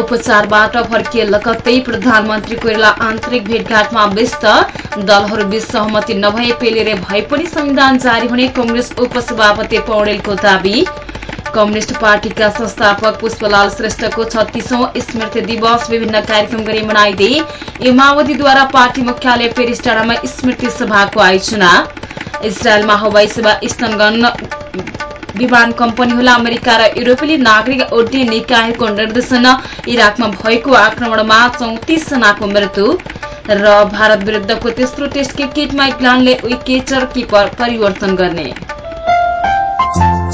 उपचारबाट फर्किए लगत्तै प्रधानमन्त्री कोइराला आन्तरिक भेटघाटमा व्यस्त। दलहरूबीच सहमति नभए पेलेरे भए पनि संविधान जारी हुने कंग्रेस उपसभापति पौडेलको दावी। कम्युनिष्ट पार्टीका संस्थापक पुष्पलाल श्रेष्ठको छत्तीसौं स्मृति दिवस विभिन्न कार्यक्रम गरी मनाइदिए यो माओवादीद्वारा पार्टी मुख्यालय पेरिस डाँडामा स्मृति सभाको आयोजना। इजरायलमा हवाई सेवा स्तनगन विमान कम्पनीहरूलाई अमेरिका र युरोपेली नागरिक उड्डयन निकायको निर्देशन इराकमा भएको आक्रमणमा चौतिस जनाको मृत्यु र भारत विरूद्धको तेस्रो टेस्ट क्रिकेटमा इङ्ल्याण्डले विकेटर किपर परिवर्तन गर्ने।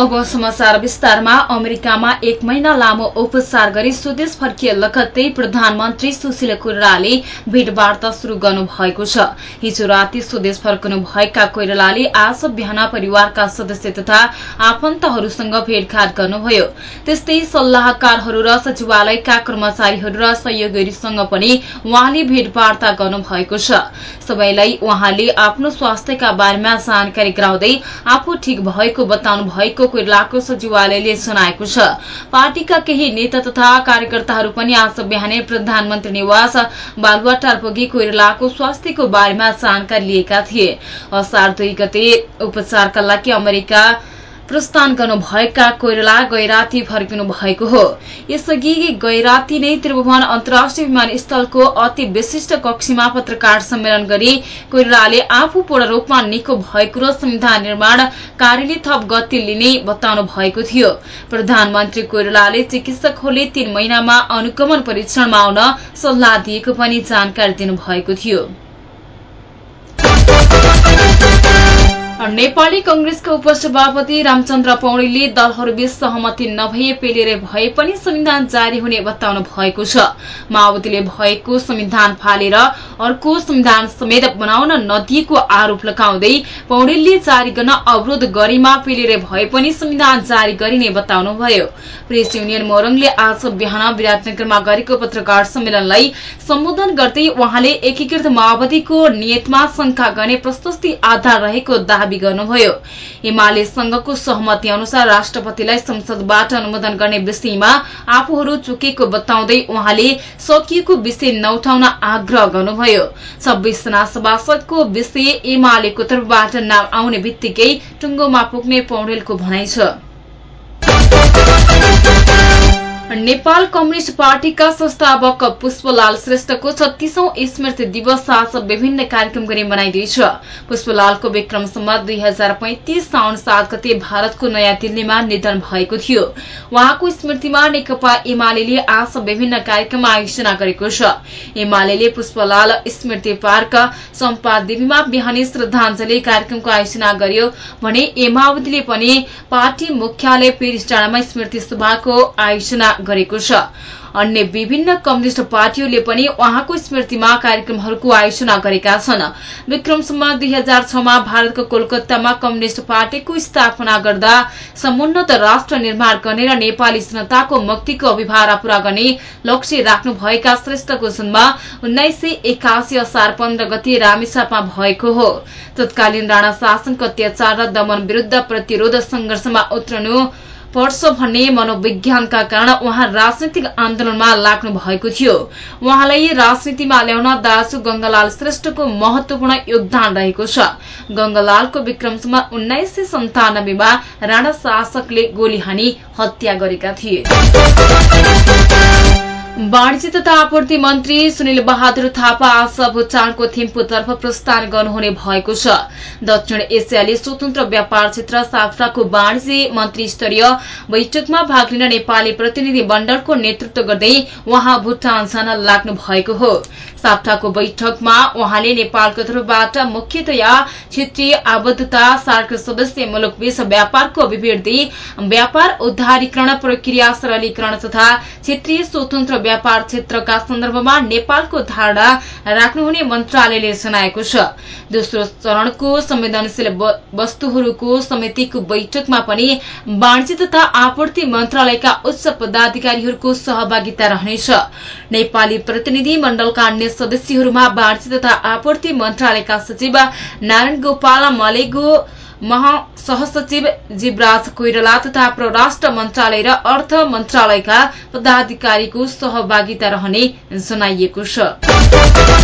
अब समाचार विस्तारमा अमेरिकामा एक महिना लामो उपचार गरी स्वदेश फर्किए लगत्तै प्रधानमन्त्री सुशील कोइरालाले भेटवार्ता शुरू गर्नु भएको छ। हिजो राति स्वदेश फर्कनु भएका कोइरालाले आज बिहान परिवारका सदस्य तथा आफन्तहरूसँग भेटघाट गर्नुभयो। त्यस्तै सल्लाहकारहरू र सचिवालयका कर्मचारीहरू र सहयोगीहरूसँग पनि उहाँले भेटवार्ता गर्नु भएको छ। सबैलाई उहाँले आफ्नो स्वास्थ्यका बारेमा जानकारी गराउँदै आफू ठिक भएको बताउनु भएको कोइरालाको सचिवालयले जनाएको छ। पार्टीका केही नेता तथा कार्यकर्ताहरू पनि आज बिहानै प्रधानमन्त्री निवास बालुवाटार पुगी कोइरालाको स्वास्थ्यको बारेमा जानकारी लिएका थिए। असार दुई गते उपचारका लागि अमेरिका प्रस्थान गर्नुभएका कोइराला गैराती फर्किनु भएको हो। यसअघि गैराती नै त्रिभुवन अन्तर्राष्ट्रिय विमानस्थलको अति विशिष्ट कक्षीमा पत्रकार सम्मेलन गरी कोइरालाले आफू पूर्ण रूपमा निको भएको र संविधान निर्माण कार्यले थप गति लिने बताउनु भएको थियो। प्रधानमन्त्री कोइरालाले चिकित्सकहरूले तीन महिनामा अनुगमन परीक्षणमा आउन सल्लाह दिएको पनि जानकारी दिनुभएको थियो। नेपाली कंग्रेसका उपसभापति रामचन्द्र पौडेलले दलहरूबीच सहमति नभए पेलेर भए पनि संविधान जारी हुने बताउनु भएको छ। माओवादीले भएको संविधान फालेर अर्को संविधान समेत बनाउन नदिएको आरोप लगाउँदै पौडेलले जारी गर्न अवरोध गरेमा पेलेर भए पनि संविधान जारी गरिने बताउनुभयो। प्रेस युनियन मोरङले आज बिहान विराटनगरमा गरेको पत्रकार सम्मेलनलाई सम्बोधन गर्दै उहाँले एकीकृत माओवादीको नियतमा शंका गर्ने प्रशस्ति आधार रहेको दावी गर्नुभयो। एमाले संघको सहमति अनुसार राष्ट्रपतिलाई संसदबाट अनुमोदन गर्ने विषयमा आफूहरू चुकेको बताउँदै उहाँले सकिएको विषय नउठाउन आग्रह गर्नुभयो। छब्बीसजना सभासदको विषय एमालेको तर्फबाट नाम आउने बित्तिकै टुङ्गोमा पुग्ने पौडेलको भनाइ छ। नेपाल कम्युनिष्ट पार्टीका संस्थापक पुष्पलाल श्रेष्ठको छत्तीसौं स्मृति दिवस आज विभिन्न कार्यक्रम गरी मनाइँदैछ। पुष्पलालको विक्रमसम्म दुई हजार पैंतिस साउन सात गते भारतको नयाँ दिल्लीमा निधन भएको थियो। उहाँको स्मृतिमा नेकपा एमाले आज विभिन्न कार्यक्रम आयोजना गरेको छ। एमाले पुष्पलाल स्मृति पार्क सम्पादेवीमा बिहानी श्रद्धाञ्जली कार्यक्रमको आयोजना गर्यो भने एमावतीले पनि पार्टी मुख्यालय पेरिस डाँडामा स्मृति सभाको आयोजना गरेको छ। अन्य विभिन्न कम्युनिष्ट पार्टीहरूले पनि उहाँको स्मृतिमा कार्यक्रमहरूको आयोजना गरेका छन्। विक्रमसम्म दुई हजार छमा भारतको कोलकातामा कम्युनिष्ट पार्टीको स्थापना गर्दा समुन्नत राष्ट्र निर्माण गर्ने र नेपाली जनताको मुक्तिको अभिभारा पूरा गर्ने लक्ष्य राख्नुभएका श्रेष्ठको जन्म उन्नाइस सय एकासी असार पन्ध्र गते रामेछापमा भएको हो। तत्कालीन राणा शासनको अत्याचार र दमन विरूद्ध प्रतिरोध संघर्षमा उत्रनु पर्छ भन्ने मनोविज्ञानका कारण उहाँ राजनैतिक आन्दोलनमा लाग्नु भएको थियो। उहाँलाई राजनीतिमा ल्याउन दाजु गंगालाल श्रेष्ठको महत्वपूर्ण योगदान रहेको छ। गंगालालको विक्रमसम्म उन्नाइस सय सन्तानब्बेमा राणा शासकले गोली हानी हत्या गरेका थिए। वाणिज्य तथा आपूर्ति मन्त्री सुनिल बहादुर थापा आज भूटानको थिम्पूतर्फ प्रस्थान गर्नुहुने भएको छ। दक्षिण एसियाली स्वतन्त्र व्यापार क्षेत्र साफ्राको वाणिज्य मन्त्री स्तरीय बैठकमा भाग लिन नेपाली प्रतिनिधि मण्डलको नेतृत्व गर्दै उहाँ भूटान जान लाग्नु भएको हो। साप्ताको बैठकमा उहाँले नेपालको तर्फबाट मुख्यतया क्षेत्रीय आबद्धता सार्क सदस्य मुलुकबीच व्यापारको अभिवृद्धि व्यापार उद्धारीकरण प्रक्रिया सरलीकरण तथा क्षेत्रीय स्वतन्त्र व्यापार क्षेत्रका सन्दर्भमा नेपालको धारणा राख्नुहुने मन्त्रालयले जनाएको छ। दोस्रो चरणको संवेदनशील वस्तुहरूको समितिको बैठकमा पनि वाणिज्य तथा आपूर्ति मन्त्रालयका उच्च पदाधिकारीहरूको सहभागिता रहनेछ। नेपाली प्रतिनिधि मण्डलका अन्य सदस्यहरूमा वाणिज्य तथा आपूर्ति मन्त्रालयका सचिव नारायण गोपाल मलेगो महासहसचिव जीवराज कोइराला तथा परराष्ट्र मन्त्रालय र अर्थ मन्त्रालयका पदाधिकारीको सहभागिता रहने जनाइएको छ।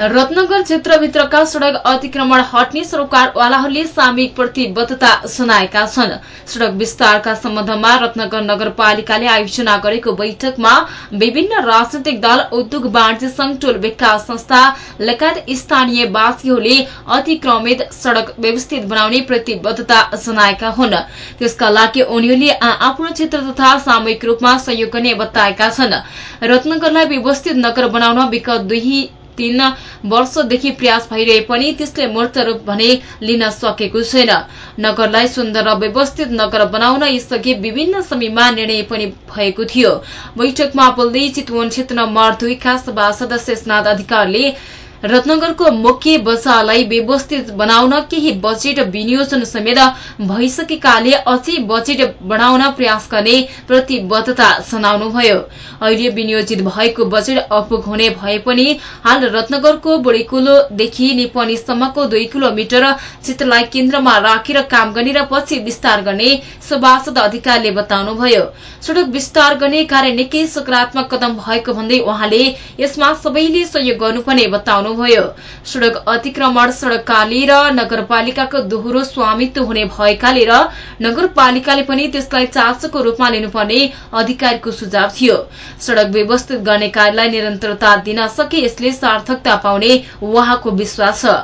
रत्नगर क्षेत्रभित्रका सड़क अतिक्रमण हट्ने सरोकारवालाहरूले सामूहिक प्रतिबद्धता सुनाएका छन्। सड़क विस्तारका सम्बन्धमा रत्नगर नगरपालिकाले आयोजना गरेको बैठकमा विभिन्न राजनैतिक दल उद्योग वाणिज्य संघ टोल विकास संस्था लगायत स्थानीयवासीहरूले अतिक्रमित सड़क व्यवस्थित बनाउने प्रतिबद्धता जनाएका हुन्। त्यसका लागि उनीहरूले आफ्नो क्षेत्र तथा सामूहिक रूपमा सहयोग गर्ने बताएका छन्। रत्नगरलाई व्यवस्थित नगर बनाउन विगत दुई तीन वर्षदेखि प्रयास भइरहे पनि त्यसले मूर्त रूप भने लिन सकेको छैन। नगरलाई सुन्दर र व्यवस्थित नगर बनाउन यसअघि विभिन्न समयमा निर्णय पनि भएको थियो। बैठकमा बोल्दै चितवन क्षेत्र नम्बर दुईका सभा सदस्य स्नाथ अधिकारीले रत्नगरको मुख्य बजारलाई व्यवस्थित बनाउन केही बजेट विनियोजन समेत भइसकेकाले अझै बजेट बढ़ाउन प्रयास गर्ने प्रतिबद्धता जनाउनुभयो। अहिले विनियोजित भएको बजेट अपुग हुने भए पनि हाल रत्नगरको बुढीकुलोदेखि निपनीसम्मको दुई किलोमिटर क्षेत्रलाई केन्द्रमा राखेर काम गर्ने र पछि विस्तार गर्ने सभासद अधिकारीले बताउनुभयो। सड़क विस्तार गर्ने कार्य निकै सकारात्मक कदम भएको भन्दै उहाँले यसमा सबैले सहयोग गर्नुपर्ने बताउनुभयो सड़क अतिक्रमण सड़ककाले र नगरपालिकाको दोहोरो स्वामित्व हुने भएकाले र नगरपालिकाले पनि त्यसलाई चासोको रूपमा लिनुपर्ने अधिकारीको सुझाव थियो। सड़क व्यवस्थित गर्ने कार्यलाई निरन्तरता दिन सके यसले सार्थकता पाउने उहाँको विश्वास छ।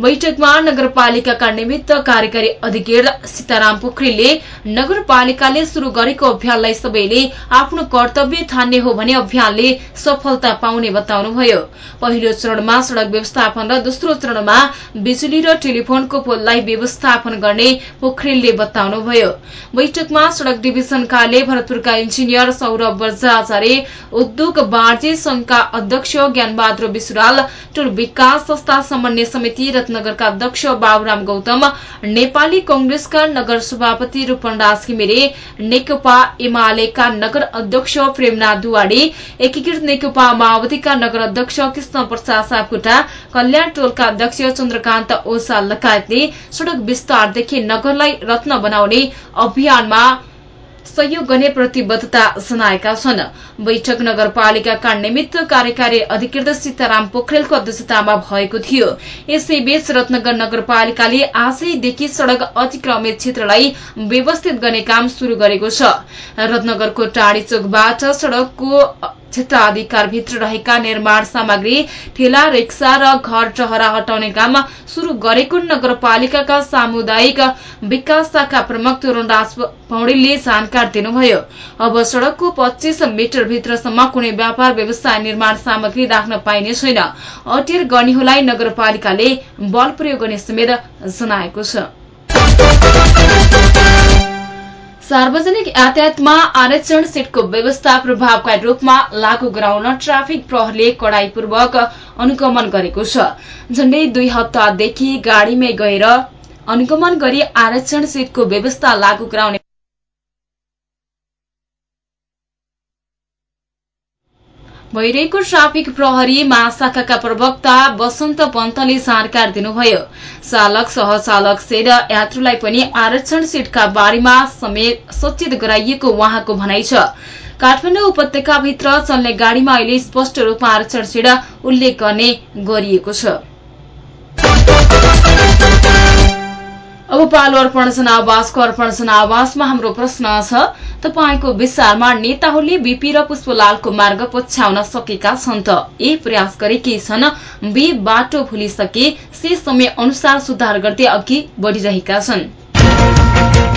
बैठकमा नगरपालिकाका निमित्त कार्यकारी अधिकृत सीताराम पोखरेलले नगरपालिकाले शुरू गरेको अभियानलाई सबैले आफ्नो कर्तव्य ठान्ने हो भने अभियानले सफलता पाउने बताउनुभयो। पहिलो चरणमा सड़क व्यवस्थापन र दोस्रो चरणमा बिजुली र टेलिफोनको पोललाई व्यवस्थापन गर्ने पोखरेलले बताउनुभयो। बैठकमा सड़क डिभिजन कार्यालय भरतपुरका इन्जिनियर सौरभ बर्जाचार्य उद्योग वाणिज्य संघका अध्यक्ष ज्ञानबहादुर विश्राल टोल विकास संस्था समन्वय समिति रत्नगरका अध्यक्ष बाबुराम गौतम नेपाली कंग्रेसका नगर सभापति रूपनराज घिमिरे नेकपा एमालेका नगर अध्यक्ष प्रेमनाथ दुवाडी एकीकृत नेकपा माओवादीका नगर अध्यक्ष कृष्ण प्रसाद सापकोटा कल्याण टोलका अध्यक्ष चन्द्रकान्त ओझा लगायतले सड़क विस्तारदेखि नगरलाई रत्न बनाउने अभियानमा सहयोग गर्ने प्रतिबद्धता जनाएका छन्। बैठक नगरपालिकाका निमित्त कार्यकारी अधिकृत सीताराम पोखरेलको अध्यक्षतामा भएको थियो। यसैबीच रत्नगर नगरपालिकाले आजैदेखि सड़क अतिक्रमित क्षेत्रलाई व्यवस्थित गर्ने काम शुरू गरेको छ। रत्नगरको टाढी चोकबाट सड़कको क्षेत्राधिकारभित्र रहेका निर्माण सामग्री ठेला रिक्सा र घर टहरा हटाउने काम शुरू गरेको नगरपालिकाका सामुदायिक विकास शाखा प्रमुख तोरणराज पौडेलले जानकारी दिनुभयो। अब सड़कको पच्चीस मिटर भित्रसम्म कुनै व्यापार व्यवसाय निर्माण सामग्री राख्न पाइने छैन। अटेर गर्नेहरूलाई नगरपालिकाले बल प्रयोग गर्ने समेत जनाएको छ। सार्वजनिक यातायातमा आरक्षण सीटको व्यवस्था प्रभावकारी रूपमा लागू गराउन ट्राफिक प्रहरले कड़ाईपूर्वक अनुगमन गरेको छ। झण्डै दुई हप्तादेखि गाड़ीमै गएर अनुगमन गरी आरक्षण सीटको व्यवस्था लागू गराउने भइरहेको ट्राफिक प्रहरी महाशाखाका प्रवक्ता वसन्त पन्तले जानकारी दिनुभयो। चालक सहचालक सहित यात्रुलाई पनि आरक्षण सीटका बारेमा समेत सचेत गराइएको उहाँको भनाइ छ। काठमाडौँ उपत्यकाभित्र चल्ने गाड़ीमा अहिले स्पष्ट रूपमा आरक्षण सीट उल्लेख गर्ने गरिएको छ। अब पालो अर्पण जनावासको अर्पण जनावासमा हाम्रो प्रश्न छ तपाईँको विचारमा नेताहरूले बीपी र पुष्पलालको मार्ग पछ्याउन सकेका छन् त? ए प्रयास गरेकै छन्। बी बाटो भुलिसके से समय अनुसार सुधार गर्दै अघि बढ़िरहेका छन्।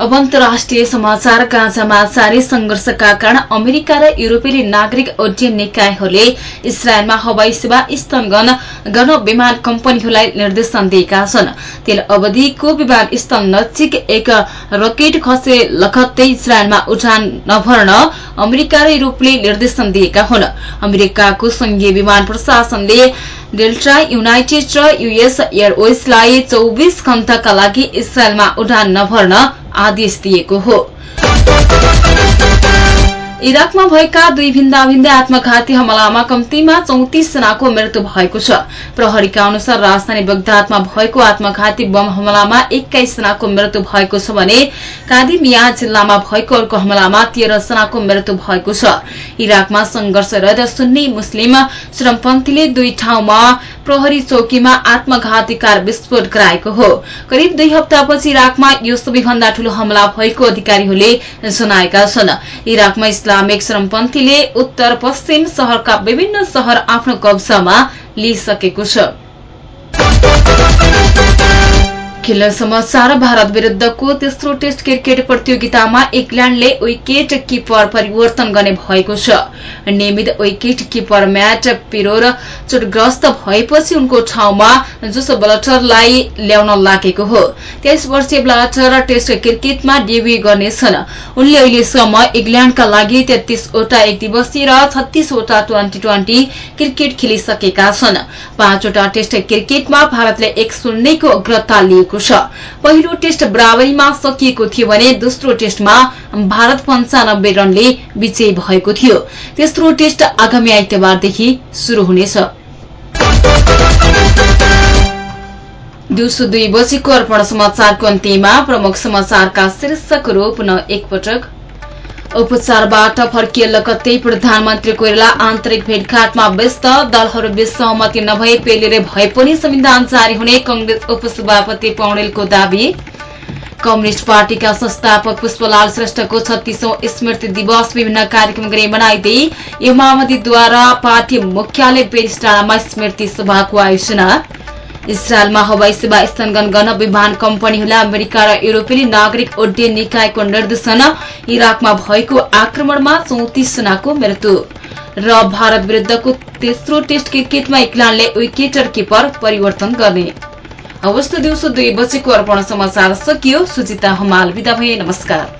अब अन्तर्राष्ट्रिय समाचार गाँजामा जारी संघर्षका कारण अमेरिका र युरोपेली नागरिक उड्डयन निकायहरूले इसरायलमा हवाई सेवा स्थगन गर्न विमान कम्पनीहरूलाई निर्देशन दिएका छन्। तेल अवधिको विमानस्थल नजिक एक रकेट खसे लखत्तै इसरायलमा उडान नभर्न अमेरिका र युरोपले निर्देशन दिएका हुन्। अमेरिकाको संघीय विमान प्रशासनले डेल्टा युनाइटेड र युएस एयरवेजलाई चौविस घण्टाका लागि इसरायलमा उडान नभर्न आदेश दिएको हो। इराकमा भएका दुई भिन्दा भिन्दै आत्मघाती हमलामा कम्तीमा चौतिस जनाको मृत्यु भएको छ। प्रहरीका अनुसार राजधानी बगदादमा भएको आत्मघाती बम हमलामा एक्काइस जनाको मृत्यु भएको छ भने कादिमिया जिल्लामा भएको अर्को हमलामा तेह्र जनाको मृत्यु भएको छ। इराकमा संघर्षरत सुन्नी मुस्लिम श्रमपन्थीले दुई ठाउँमा प्रहरी चौकीमा आत्मघाती कार विस्फोट गराएको हो। करिब दुई हप्तापछि इराकमा यो सबैभन्दा ठूलो हमला भएको अधिकारीहरूले जनाएका छन्। इराकमा इस्लामिक श्रमपन्थीले उत्तर पश्चिम शहरका विभिन्न शहर आफ्नो कब्जामा लिइसकेको छ। खेल समाचार भारत विरुद्धको तेस्रो टेस्ट क्रिकेट प्रतियोगितामा इंग्ल्याण्डले विकेट किपर परिवर्तन गर्ने भएको छ। नियमित विकेट किपर म्याट पिरोर चोटग्रस्त भएपछि उनको ठाउँमा जोस बलटरलाई ल्याउन लागेको हो। तेइस वर्षीय बलटर टेस्ट क्रिकेटमा डेब्यू गर्नेछन्। उनले अहिलेसम्म इंग्ल्याण्डका लागि तेत्तीसवटा एक दिवसीय र छत्तीसवटा ट्वेन्टी ट्वेन्टी क्रिकेट खेलिसकेका छन्। पाँचवटा टेस्ट क्रिकेटमा भारतले एक शून्यको अग्रता लिएको छ पहिलो टेस्ट बराबरीमा सकिएको थियो भने दोस्रो टेस्टमा भारत पञ्चानब्बे रनले विजयी भएको थियो। तेस्रो टेस्ट आगामी आइतबारदेखि शुरू हुनेछ। दिउँसो दुई बजेको अर्पण समाचारको अन्त्यमा प्रमुख समाचारका शीर्षकहरू पुनः एकपटक उपचारबाट फर्किए लगत्तै प्रधानमन्त्री कोइराला आन्तरिक भेटघाटमा व्यस्त दलहरूबीच सहमति नभए पेलेर भए पनि संविधान जारी हुने कंग्रेस उपसभापति पौडेलको दावी। कम्युनिष्ट पार्टीका संस्थापक पुष्पलाल श्रेष्ठको छत्तीसौं स्मृति दिवस विभिन्न कार्यक्रम गरी मनाइँदै यो माओवादीद्वारा पार्टी मुख्यालय बेरिस डाँडामा स्मृति सभाको आयोजना। इसरायलमा हवाई सेवा स्थगन गर्न विमान कम्पनीहरूलाई अमेरिका र युरोपेली नागरिक उड्डयन निकायको निर्देशन इराकमा भएको आक्रमणमा चौतिस जनाको मृत्यु। र भारत विरूद्धको तेस्रो टेस्ट क्रिकेटमा इङ्ल्याण्डले विकेटर किपर परिवर्तन गर्ने। अवस्था दिउँसो दुई बजेको अर्पण समाचार सकियो सुजिता हमाल विदा भए नमस्कार।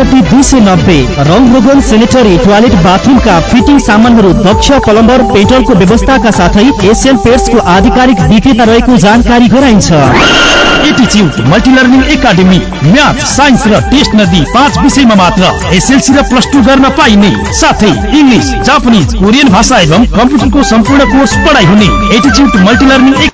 त्रिसठी दुई सय नब्बे। रङ रोगन सेनेटरी टोयलेट बाथरुमका फिटिङ सामानहरू दक्ष प्लम्बर पेट्रोलको व्यवस्थाका साथै एसियन पेट्सको आधिकारिक विक्रेता रहेको जानकारी गराइन्छ। एटिच्युट multi learning academy math science र टेस्ट नदी पाँच विषयमा मात्र एसएलसी र प्लस टू गर्न पाइने। साथै इङ्ग्लिस जापानिज कोरियन भाषा एवं कम्प्युटरको सम्पूर्ण कोर्स पढाइ हुने एटिच्युट मल्टिलर्निङ